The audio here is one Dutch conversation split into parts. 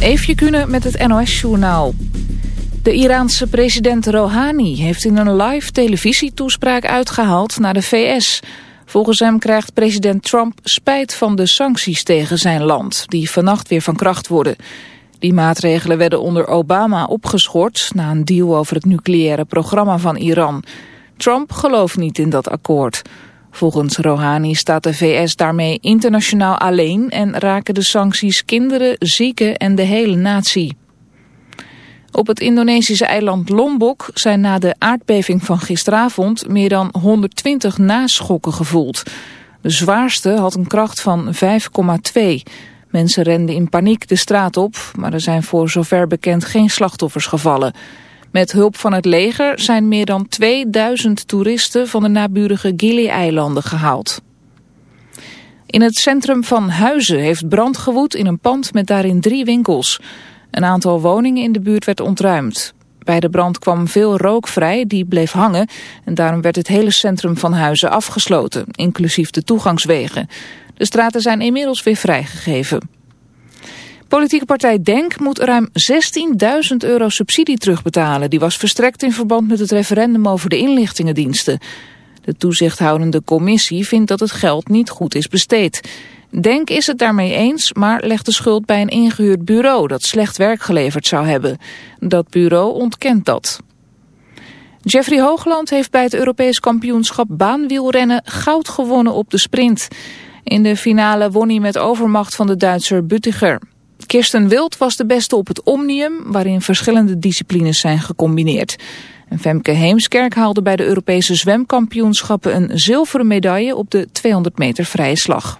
Eefje Kunnen met het NOS-journaal. De Iraanse president Rouhani heeft in een live televisietoespraak uitgehaald naar de VS. Volgens hem krijgt president Trump spijt van de sancties tegen zijn land... die vannacht weer van kracht worden. Die maatregelen werden onder Obama opgeschort... na een deal over het nucleaire programma van Iran. Trump gelooft niet in dat akkoord... Volgens Rouhani staat de VS daarmee internationaal alleen en raken de sancties kinderen, zieken en de hele natie. Op het Indonesische eiland Lombok zijn na de aardbeving van gisteravond meer dan 120 naschokken gevoeld. De zwaarste had een kracht van 5,2. Mensen renden in paniek de straat op, maar er zijn voor zover bekend geen slachtoffers gevallen. Met hulp van het leger zijn meer dan 2000 toeristen van de naburige Gili-eilanden gehaald. In het centrum van Huizen heeft brand gewoed in een pand met daarin drie winkels. Een aantal woningen in de buurt werd ontruimd. Bij de brand kwam veel rook vrij, die bleef hangen... en daarom werd het hele centrum van Huizen afgesloten, inclusief de toegangswegen. De straten zijn inmiddels weer vrijgegeven. Politieke partij DENK moet ruim 16.000 euro subsidie terugbetalen. Die was verstrekt in verband met het referendum over de inlichtingendiensten. De toezichthoudende commissie vindt dat het geld niet goed is besteed. DENK is het daarmee eens, maar legt de schuld bij een ingehuurd bureau dat slecht werk geleverd zou hebben. Dat bureau ontkent dat. Jeffrey Hoogland heeft bij het Europees kampioenschap baanwielrennen goud gewonnen op de sprint. In de finale won hij met overmacht van de Duitser Buttiger. Kirsten Wild was de beste op het Omnium, waarin verschillende disciplines zijn gecombineerd. En Femke Heemskerk haalde bij de Europese zwemkampioenschappen een zilveren medaille op de 200 meter vrije slag.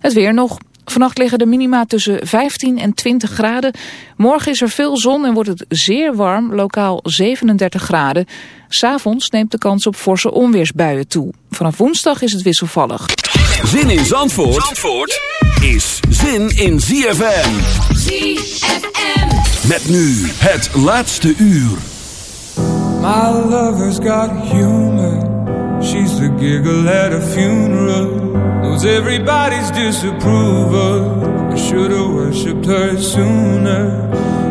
Het weer nog. Vannacht liggen de minima tussen 15 en 20 graden. Morgen is er veel zon en wordt het zeer warm, lokaal 37 graden. S'avonds neemt de kans op forse onweersbuien toe. Vanaf woensdag is het wisselvallig. Zin in Zandvoort, Zandvoort is zin in ZFM. ZFM. Met nu het laatste uur. My lover's got humor. She's the giggle at a funeral. Knows everybody's disapproval. I should've worshipped her sooner.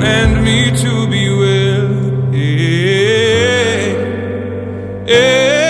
Command me to be well. Yeah. Amen.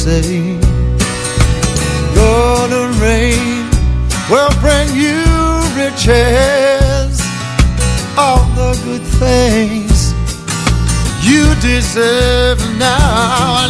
say Gonna rain will bring you riches. All the good things you deserve now.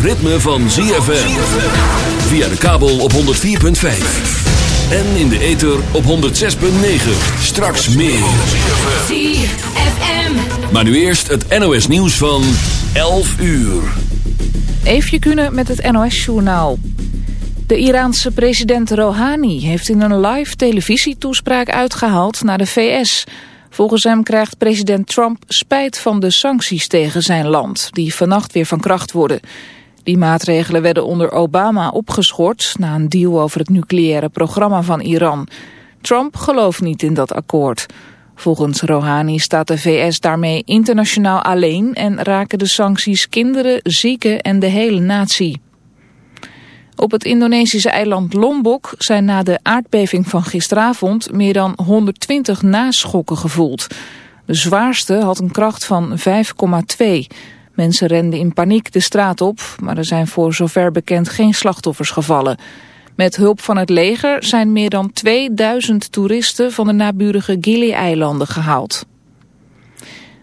Het ritme van ZFM. Via de kabel op 104.5. En in de ether op 106.9. Straks meer. ZFM. Maar nu eerst het NOS nieuws van 11 uur. Eefje Kunnen met het NOS Journaal. De Iraanse president Rouhani heeft in een live televisietoespraak uitgehaald naar de VS... Volgens hem krijgt president Trump spijt van de sancties tegen zijn land, die vannacht weer van kracht worden. Die maatregelen werden onder Obama opgeschort na een deal over het nucleaire programma van Iran. Trump gelooft niet in dat akkoord. Volgens Rouhani staat de VS daarmee internationaal alleen en raken de sancties kinderen, zieken en de hele natie. Op het Indonesische eiland Lombok zijn na de aardbeving van gisteravond meer dan 120 naschokken gevoeld. De zwaarste had een kracht van 5,2. Mensen renden in paniek de straat op, maar er zijn voor zover bekend geen slachtoffers gevallen. Met hulp van het leger zijn meer dan 2000 toeristen van de naburige Gili-eilanden gehaald.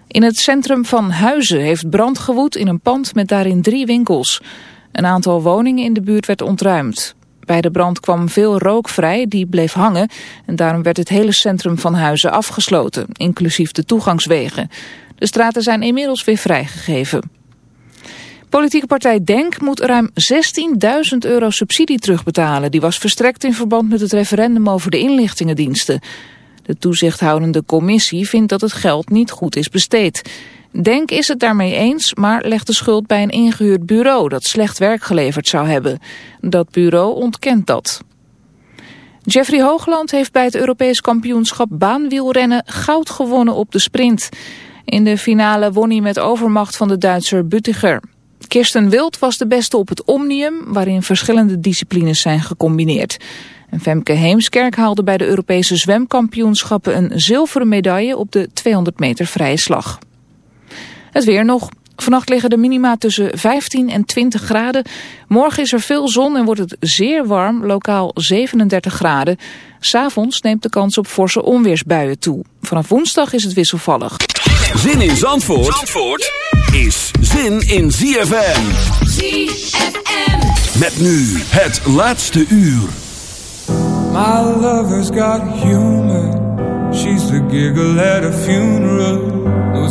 In het centrum van Huizen heeft brand gewoed in een pand met daarin drie winkels. Een aantal woningen in de buurt werd ontruimd. Bij de brand kwam veel rook vrij, die bleef hangen... en daarom werd het hele centrum van Huizen afgesloten, inclusief de toegangswegen. De straten zijn inmiddels weer vrijgegeven. Politieke partij DENK moet ruim 16.000 euro subsidie terugbetalen. Die was verstrekt in verband met het referendum over de inlichtingendiensten. De toezichthoudende commissie vindt dat het geld niet goed is besteed. Denk is het daarmee eens, maar legt de schuld bij een ingehuurd bureau dat slecht werk geleverd zou hebben. Dat bureau ontkent dat. Jeffrey Hoogland heeft bij het Europees kampioenschap baanwielrennen goud gewonnen op de sprint. In de finale won hij met overmacht van de Duitser Buttiger. Kirsten Wild was de beste op het Omnium, waarin verschillende disciplines zijn gecombineerd. En Femke Heemskerk haalde bij de Europese zwemkampioenschappen een zilveren medaille op de 200 meter vrije slag. Het weer nog. Vannacht liggen de minima tussen 15 en 20 graden. Morgen is er veel zon en wordt het zeer warm, lokaal 37 graden. S'avonds neemt de kans op forse onweersbuien toe. Vanaf woensdag is het wisselvallig. Zin in Zandvoort, Zandvoort is zin in ZFM. ZFM. Met nu het laatste uur. My lover's got humor. She's the giggle at a funeral.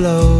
The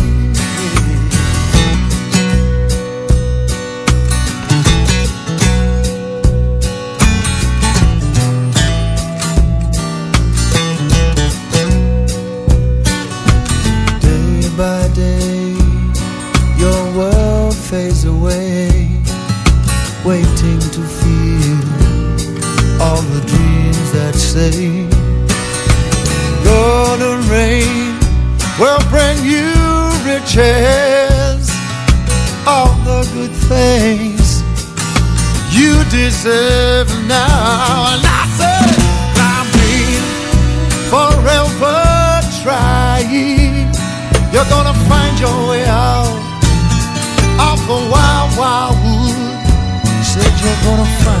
say Gonna rain will bring you riches. All the good things you deserve now. And I say I'm mean, forever trying. You're gonna find your way out of the wild, wild wood Said you're gonna find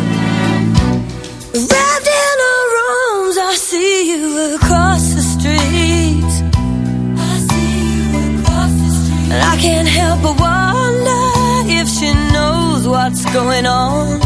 going on?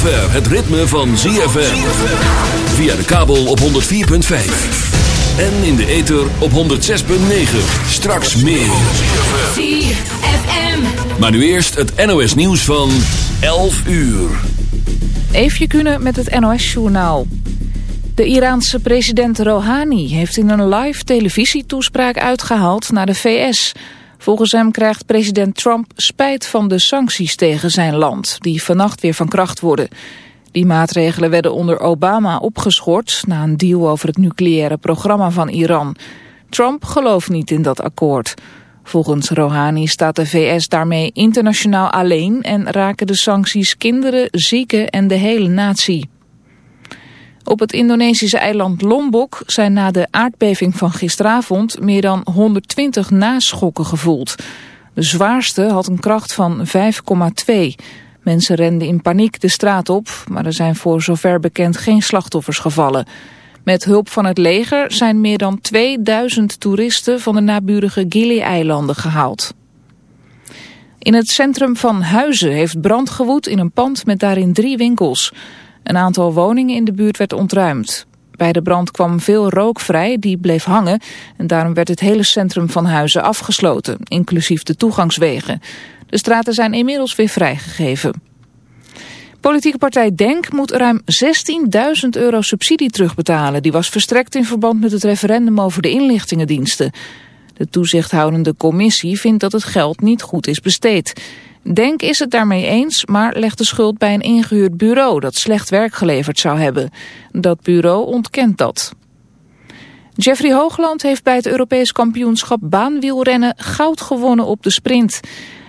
Zover het ritme van ZFM. Via de kabel op 104.5. En in de ether op 106.9. Straks meer. ZFM. Maar nu eerst het NOS nieuws van 11 uur. Eefje kunnen met het NOS-journaal. De Iraanse president Rouhani heeft in een live televisietoespraak uitgehaald naar de VS. Volgens hem krijgt president Trump spijt van de sancties tegen zijn land, die vannacht weer van kracht worden. Die maatregelen werden onder Obama opgeschort na een deal over het nucleaire programma van Iran. Trump gelooft niet in dat akkoord. Volgens Rouhani staat de VS daarmee internationaal alleen en raken de sancties kinderen, zieken en de hele natie. Op het Indonesische eiland Lombok zijn na de aardbeving van gisteravond meer dan 120 naschokken gevoeld. De zwaarste had een kracht van 5,2. Mensen renden in paniek de straat op, maar er zijn voor zover bekend geen slachtoffers gevallen. Met hulp van het leger zijn meer dan 2000 toeristen van de naburige Gili-eilanden gehaald. In het centrum van Huizen heeft brand gewoed in een pand met daarin drie winkels. Een aantal woningen in de buurt werd ontruimd. Bij de brand kwam veel rook vrij, die bleef hangen... en daarom werd het hele centrum van Huizen afgesloten, inclusief de toegangswegen. De straten zijn inmiddels weer vrijgegeven. Politieke partij DENK moet ruim 16.000 euro subsidie terugbetalen. Die was verstrekt in verband met het referendum over de inlichtingendiensten. De toezichthoudende commissie vindt dat het geld niet goed is besteed. Denk is het daarmee eens, maar legt de schuld bij een ingehuurd bureau dat slecht werk geleverd zou hebben. Dat bureau ontkent dat. Jeffrey Hoogland heeft bij het Europees kampioenschap baanwielrennen goud gewonnen op de sprint.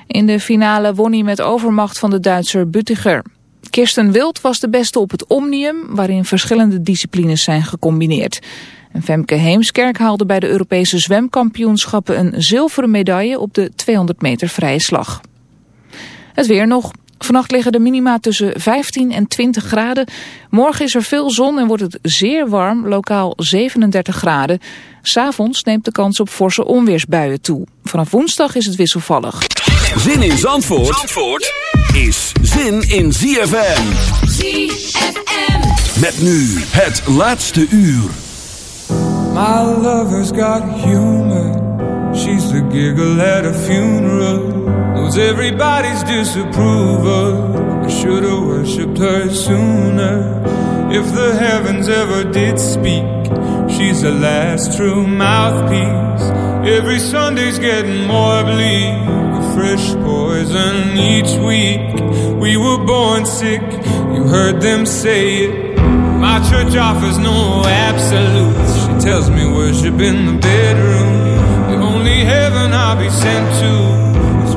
In de finale won hij met overmacht van de Duitser Buttiger. Kirsten Wild was de beste op het Omnium, waarin verschillende disciplines zijn gecombineerd. En Femke Heemskerk haalde bij de Europese zwemkampioenschappen een zilveren medaille op de 200 meter vrije slag. Het weer nog. Vannacht liggen de minima tussen 15 en 20 graden. Morgen is er veel zon en wordt het zeer warm, lokaal 37 graden. S'avonds neemt de kans op forse onweersbuien toe. Vanaf woensdag is het wisselvallig. Zin in Zandvoort, Zandvoort is zin in ZFM. ZFM. Met nu het laatste uur. My lover's got humor. She's the giggle at a funeral. Knows everybody's disapproval. I should've worshipped her sooner. If the heavens ever did speak, she's the last true mouthpiece. Every Sunday's getting more bleak. A fresh poison each week. We were born sick, you heard them say it. My church offers no absolutes. She tells me worship in the bedroom. The only heaven I'll be sent to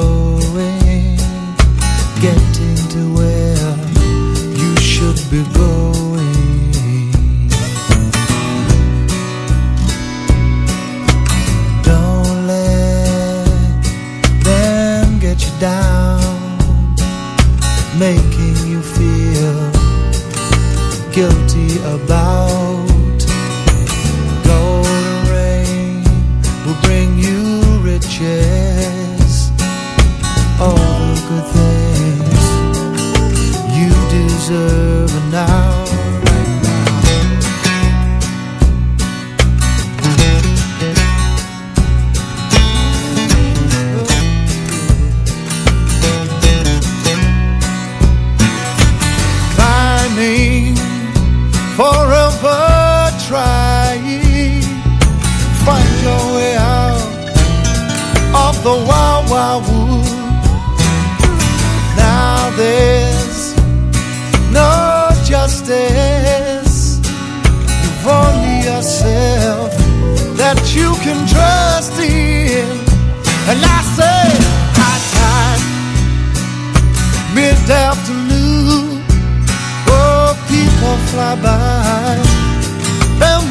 You're getting to where you should be going. Don't let them get you down, making you feel guilty about.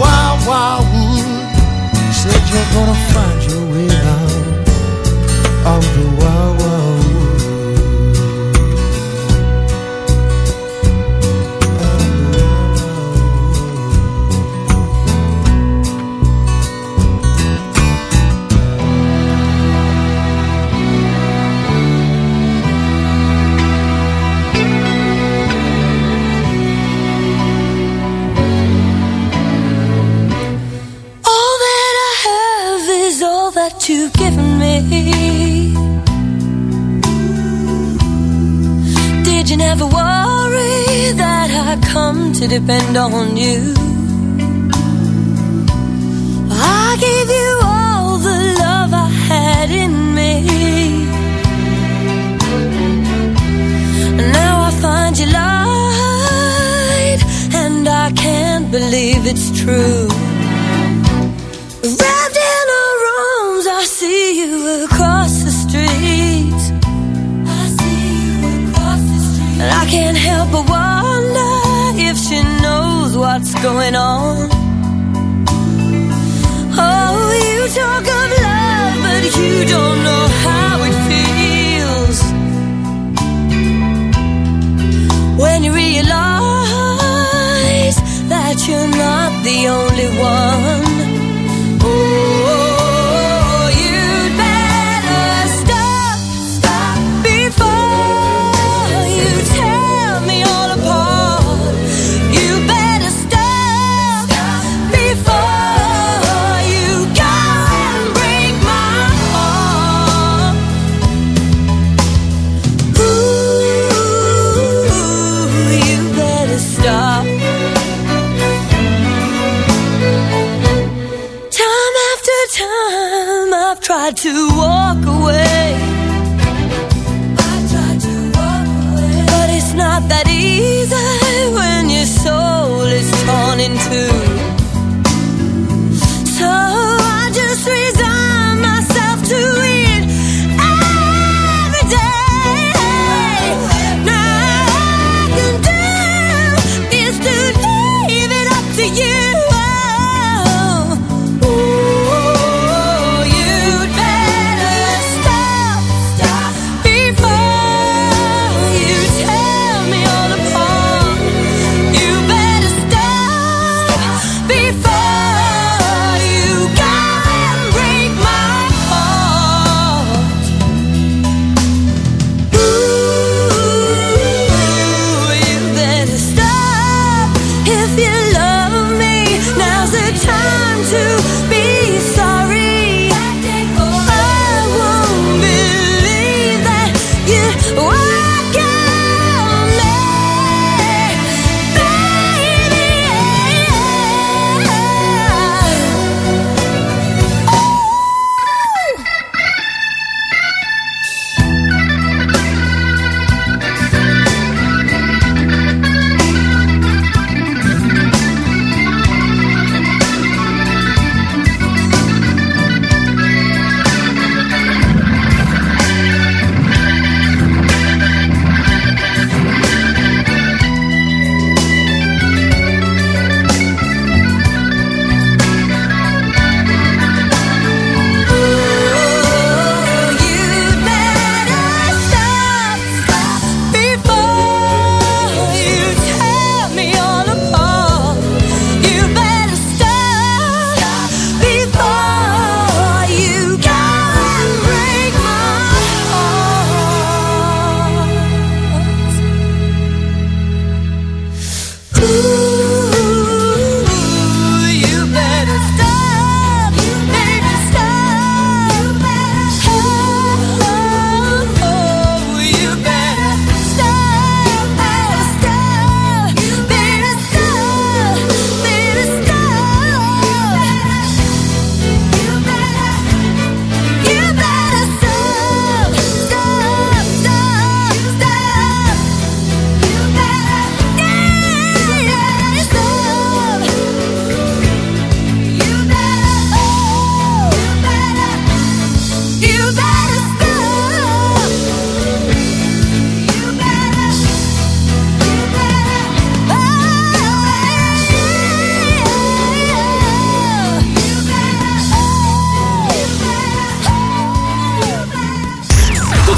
wild, wild wood. Hmm. Said you're gonna to depend on you? I gave you all the love I had in me. Now I find you lied, and I can't believe it's true. What's going on. Oh, you talk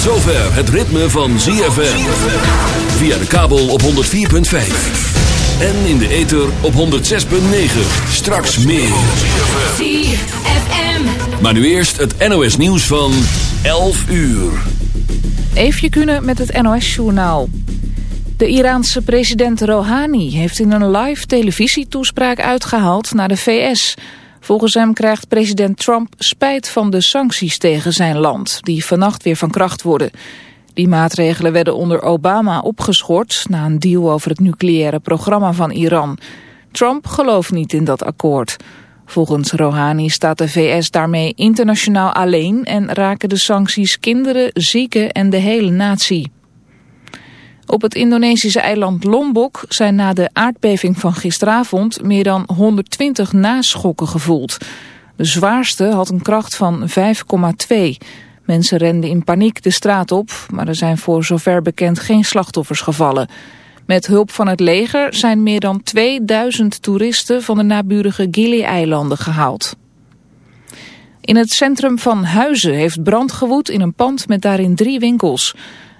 het ritme van ZFM. Via de kabel op 104.5. En in de ether op 106.9. Straks meer. ZFM. Maar nu eerst het NOS nieuws van 11 uur. Eefje kunnen met het NOS journaal. De Iraanse president Rouhani heeft in een live televisietoespraak uitgehaald naar de VS... Volgens hem krijgt president Trump spijt van de sancties tegen zijn land, die vannacht weer van kracht worden. Die maatregelen werden onder Obama opgeschort na een deal over het nucleaire programma van Iran. Trump gelooft niet in dat akkoord. Volgens Rouhani staat de VS daarmee internationaal alleen en raken de sancties kinderen, zieken en de hele natie. Op het Indonesische eiland Lombok zijn na de aardbeving van gisteravond meer dan 120 naschokken gevoeld. De zwaarste had een kracht van 5,2. Mensen renden in paniek de straat op, maar er zijn voor zover bekend geen slachtoffers gevallen. Met hulp van het leger zijn meer dan 2000 toeristen van de naburige Gili-eilanden gehaald. In het centrum van Huizen heeft brand gewoed in een pand met daarin drie winkels.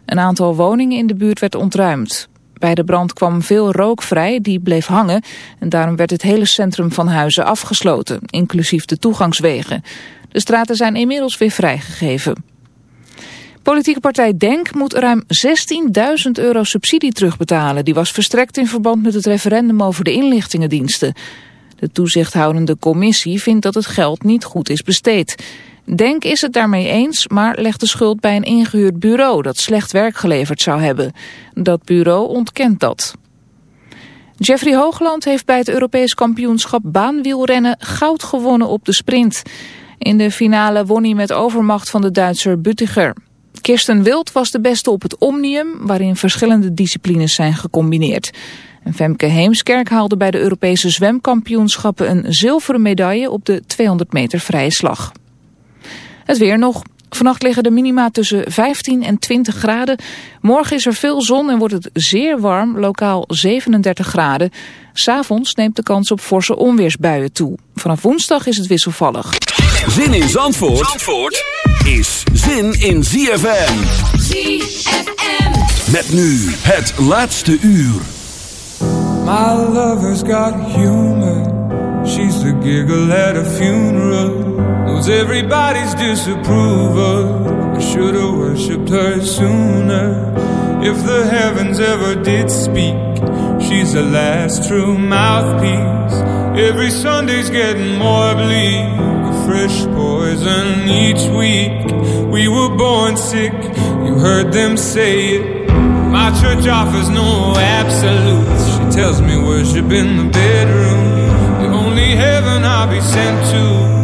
Een aantal woningen in de buurt werd ontruimd. Bij de brand kwam veel rook vrij, die bleef hangen... en daarom werd het hele centrum van Huizen afgesloten, inclusief de toegangswegen. De straten zijn inmiddels weer vrijgegeven. Politieke partij DENK moet ruim 16.000 euro subsidie terugbetalen. Die was verstrekt in verband met het referendum over de inlichtingendiensten. De toezichthoudende commissie vindt dat het geld niet goed is besteed. Denk is het daarmee eens, maar legt de schuld bij een ingehuurd bureau dat slecht werk geleverd zou hebben. Dat bureau ontkent dat. Jeffrey Hoogland heeft bij het Europees kampioenschap baanwielrennen goud gewonnen op de sprint. In de finale won hij met overmacht van de Duitser Buttiger. Kirsten Wild was de beste op het Omnium, waarin verschillende disciplines zijn gecombineerd. En Femke Heemskerk haalde bij de Europese zwemkampioenschappen een zilveren medaille op de 200 meter vrije slag. Het weer nog. Vannacht liggen de minima tussen 15 en 20 graden. Morgen is er veel zon en wordt het zeer warm, lokaal 37 graden. S'avonds neemt de kans op forse onweersbuien toe. Vanaf woensdag is het wisselvallig. Zin in Zandvoort, Zandvoort is zin in ZFM. ZFM. Met nu het laatste uur. My lover's got humor. She's the giggle at a funeral. knows everybody's disapproval. I should've worshipped her sooner. If the heavens ever did speak, she's the last true mouthpiece. Every Sunday's getting more bleak, a fresh poison each week. We were born sick, you heard them say it. My church offers no absolutes. She tells me worship in the bedroom. The only heaven I'll be sent to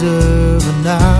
deserve enough.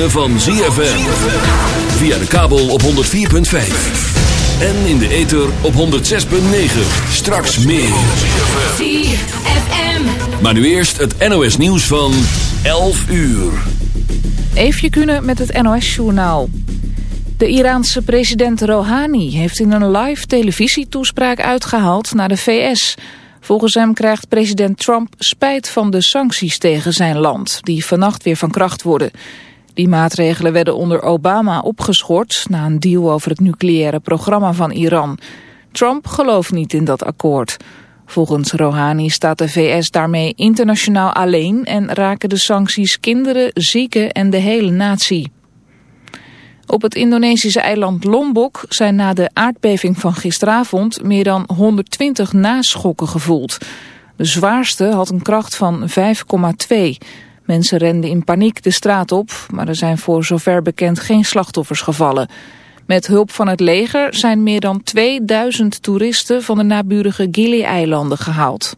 Ritme van ZFM. Via de kabel op 104.5. En in de ether op 106.9. Straks meer. ZFM. Maar nu eerst het NOS nieuws van 11 uur. Eefje Kunnen met het NOS-journaal. De Iraanse president Rouhani heeft in een live televisietoespraak uitgehaald naar de VS. Volgens hem krijgt president Trump spijt van de sancties tegen zijn land, die vannacht weer van kracht worden. Die maatregelen werden onder Obama opgeschort na een deal over het nucleaire programma van Iran. Trump gelooft niet in dat akkoord. Volgens Rouhani staat de VS daarmee internationaal alleen en raken de sancties kinderen, zieken en de hele natie. Op het Indonesische eiland Lombok zijn na de aardbeving van gisteravond meer dan 120 naschokken gevoeld. De zwaarste had een kracht van 5,2. Mensen renden in paniek de straat op, maar er zijn voor zover bekend geen slachtoffers gevallen. Met hulp van het leger zijn meer dan 2000 toeristen van de naburige Gili-eilanden gehaald.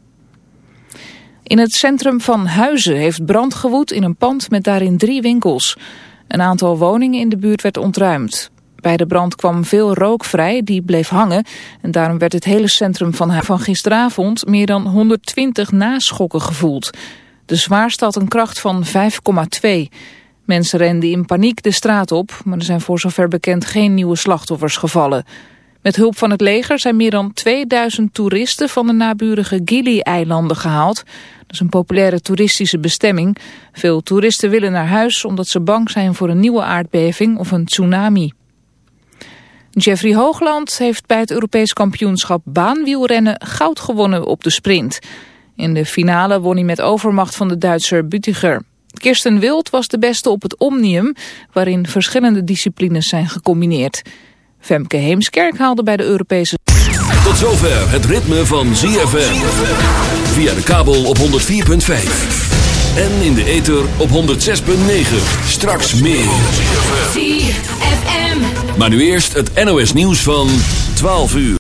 In het centrum van Huizen heeft brand gewoed in een pand met daarin drie winkels. Een aantal woningen in de buurt werd ontruimd. Bij de brand kwam veel rook vrij, die bleef hangen. En daarom werd het hele centrum van, van gisteravond meer dan 120 naschokken gevoeld. De zwaarste had een kracht van 5,2. Mensen renden in paniek de straat op, maar er zijn voor zover bekend geen nieuwe slachtoffers gevallen. Met hulp van het leger zijn meer dan 2000 toeristen van de naburige Gili-eilanden gehaald. Dat is een populaire toeristische bestemming. Veel toeristen willen naar huis omdat ze bang zijn voor een nieuwe aardbeving of een tsunami. Jeffrey Hoogland heeft bij het Europees kampioenschap baanwielrennen goud gewonnen op de sprint. In de finale won hij met overmacht van de Duitser Butiger. Kirsten Wild was de beste op het Omnium, waarin verschillende disciplines zijn gecombineerd. Femke Heemskerk haalde bij de Europese... Tot zover het ritme van ZFM. Via de kabel op 104.5. En in de ether op 106.9. Straks meer. ZFM. Maar nu eerst het NOS nieuws van 12 uur.